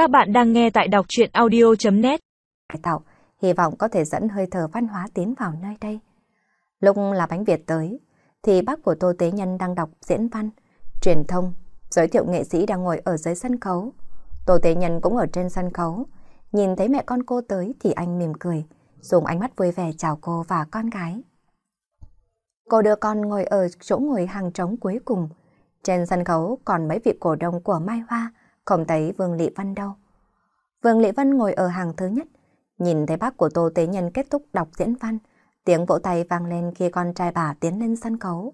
Các bạn đang nghe tại đọc chuyện audio.net Cải tạo, hy vọng có thể dẫn hơi thở văn hóa tiến vào nơi đây. Lúc là bánh Việt tới, thì bác của Tô Tế Nhân đang đọc diễn văn, truyền thông, giới thiệu nghệ sĩ đang ngồi ở dưới sân khấu. Tô Tế Nhân cũng ở trên sân khấu, nhìn thấy mẹ con cô tới thì anh mỉm cười, dùng ánh mắt vui vẻ chào cô và con gái. Cô đưa con ngồi ở chỗ ngồi hàng trống cuối cùng. Trên sân khấu còn mấy vị cổ đông của Mai Hoa, không thấy Vương Lị Vân đâu. Vương Lị Vân ngồi ở hàng thứ nhất, nhìn thấy bác của Tô Tế Nhân kết thúc đọc diễn văn, tiếng vỗ tay vang lên khi con trai bà tiến lên sân khấu.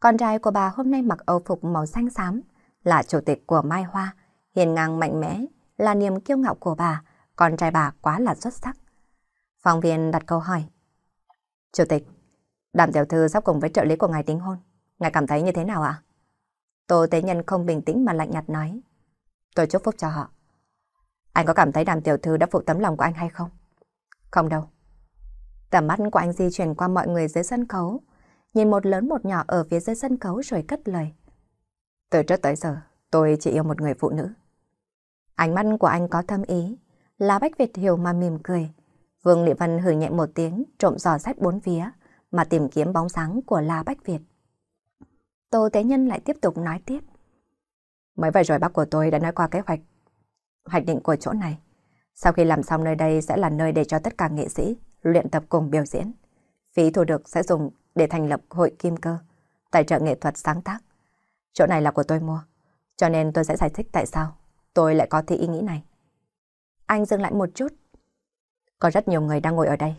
Con trai của bà hôm nay mặc âu phục màu xanh xám, là chủ tịch của Mai Hoa, hiền ngang mạnh mẽ, là niềm kiêu ngạo của bà, con trai bà quá là xuất sắc. Phóng viên đặt câu hỏi. Chủ tịch, đàm tiểu thư sắp cùng với trợ lý của ngài tính hôn, ngài cảm thấy như thế nào ạ? Tô Tế Nhân không bình tĩnh mà lạnh nhạt nói. Tôi chúc phúc cho họ. Anh có cảm thấy đàm tiểu thư đã phụ tấm lòng của anh hay không? Không đâu. Tầm mắt của anh di chuyển qua mọi người dưới sân khấu, nhìn một lớn một nhỏ ở phía dưới sân khấu rồi cất lời. Từ trước tới giờ, tôi chỉ yêu một người phụ nữ. Ánh mắt của anh có thâm ý, là Bách Việt hiểu mà mỉm cười. Vương Lị Văn hử nhẹ một tiếng, trộm dò xét bốn phía, mà tìm kiếm bóng sáng của La Bách Việt. Tô Tế Nhân lại tiếp tục nói tiếp. Mới vậy rồi bác của tôi đã nói qua kế hoạch. Hoạch định của chỗ này. Sau khi làm xong nơi đây sẽ là nơi để cho tất cả nghệ sĩ luyện tập cùng biểu diễn. Phí thu được sẽ dùng để thành lập hội kim cơ, tài trợ nghệ thuật sáng tác. Chỗ này là của tôi mua, cho nên tôi sẽ giải thích tại sao tôi lại có thị ý nghĩ này. Anh dừng lại một chút. Có rất nhiều người đang ngồi ở đây,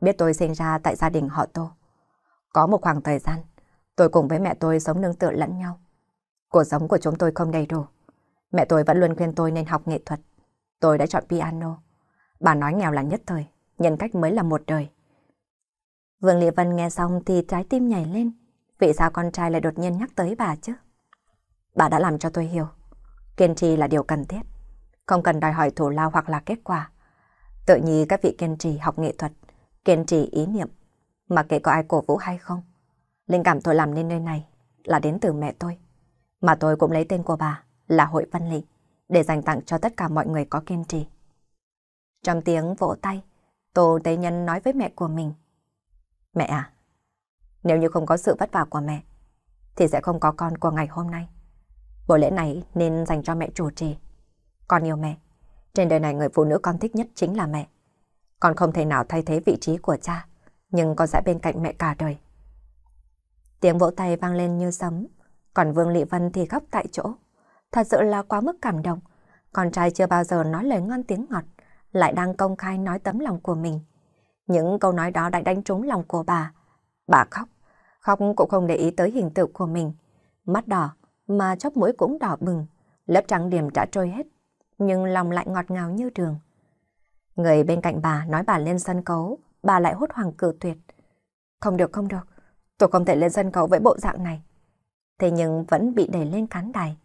biết tôi sinh ra tại gia đình họ Tô. Có một khoảng thời gian, tôi cùng với mẹ tôi sống nương tựa lẫn nhau. Cuộc sống của chúng tôi không đầy đủ. Mẹ tôi vẫn luôn khuyên tôi nên học nghệ thuật. Tôi đã chọn piano. Bà nói nghèo là nhất thời, nhân cách mới là một đời. Vương Lị Vân nghe xong thì trái tim nhảy lên. Vì sao con trai lại đột nhiên nhắc tới bà chứ? Bà đã làm cho tôi hiểu. Kiên trì là điều cần thiết. Không cần đòi hỏi thủ lao hoặc là kết quả. Tự nhiên các vị kiên trì học nghệ thuật, kiên trì ý niệm, mà kể có ai cổ vũ hay không. Linh cảm tôi làm nên nơi này là đến từ mẹ tôi. Mà tôi cũng lấy tên của bà là Hội Văn Lị để dành tặng cho tất cả mọi người có kiên trì. Trong tiếng vỗ tay, Tô Tế Nhân nói với mẹ của mình. Mẹ à, nếu như không có sự vất vả của mẹ, thì sẽ không có con của ngày hôm nay. Buổi lễ này nên dành cho mẹ chủ trì. Con yêu mẹ. Trên đời này người phụ nữ con thích nhất chính là mẹ. Con không thể nào thay thế vị trí của cha, nhưng con sẽ bên cạnh mẹ cả đời. Tiếng vỗ tay vang lên như sấm, còn Vương Lị Vân thì khóc tại chỗ. Thật sự là quá mức cảm động. Con trai chưa bao giờ nói lời ngon tiếng ngọt, lại đang công khai nói tấm lòng của mình. Những câu nói đó đã đánh trúng lòng của bà. Bà khóc, khóc cũng không để ý tới hình tượng của mình. Mắt đỏ, mà chóp mũi cũng đỏ bừng, lớp trắng điểm đã trôi hết, nhưng lòng lại ngọt ngào như đường. Người bên cạnh bà nói bà lên sân khấu, bà lại hốt hoảng cự tuyệt. Không được, không được, tôi không thể lên sân khấu với bộ dạng này. Thế nhưng vẫn bị đẩy lên khán đài.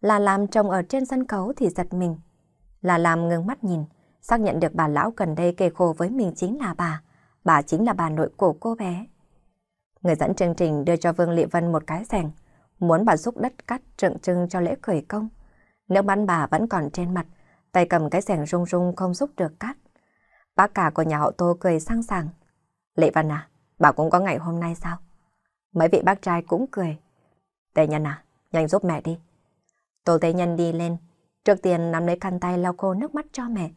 Là làm trông ở trên sân khấu thì giật mình. Là làm ngừng mắt nhìn, xác nhận được bà lão gần đây kề khổ với mình chính là bà. Bà chính là bà nội của cô bé. Người dẫn chương trình đưa cho Vương Lị Vân một cái rèn, muốn bà xúc đất cắt trượng trưng cho lễ khởi công. Nước bắn bà vẫn còn trên mặt, tay cầm cái rèn rung rung không xúc được cắt. Bác cả của nhà họ Tô cười sang sàng. Lệ Văn à, bà cũng có ngày hôm nay sao? Mấy vị bác trai cũng cười. Tề Nhân à, nhanh giúp mẹ đi. Tô Tề Nhân đi lên, trước tiên nắm lấy khăn tay lau khô nước mắt cho mẹ.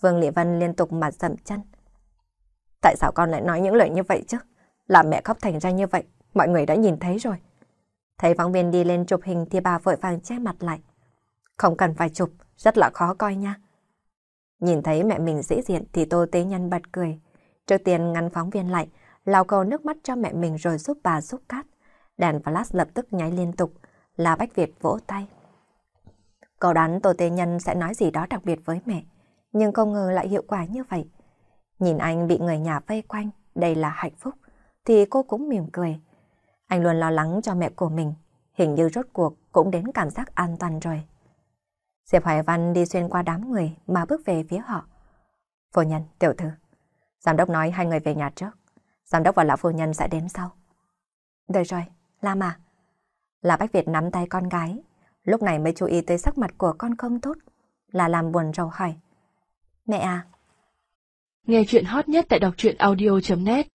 Vương Lệ Vân liên tục mặt dậm chân. Tại sao con lại nói những lời như vậy chứ? Làm mẹ khóc thành ra như vậy, mọi người đã nhìn thấy rồi. Thấy phóng viên đi lên chụp hình thì bà vội vàng che mặt lại. Không cần phải chụp, rất là khó coi nha. Nhìn thấy mẹ mình dễ diện thì Tô Tế Nhân bật cười. Trước tiên ngăn phóng viên lại, lau cầu nước mắt cho mẹ mình rồi giúp bà xúc cát. Đèn flash lập tức nháy liên tục, là Bách Việt vỗ tay. Cậu đoán Tô Tê Nhân sẽ nói gì đó đặc biệt với mẹ, nhưng không ngờ lại hiệu quả như vậy. Nhìn anh bị người nhà vây quanh, đây là hạnh phúc, thì cô cũng mỉm cười. Anh luôn lo lắng cho mẹ của mình, hình như rốt cuộc cũng đến cảm giác an toàn rồi. Diệp Hoài Văn đi xuyên qua đám người mà bước về phía họ. Phu nhân, tiểu thư. Giám đốc nói hai người về nhà trước. Giám đốc và lão phu nhân sẽ đến sau. Được rồi, Lam à? Là Bách Việt nắm tay con gái, lúc này mới chú ý tới sắc mặt của con không tốt. Là làm buồn rầu hỏi. Mẹ à? Nghe chuyện hot nhất tại đọc truyện audio.net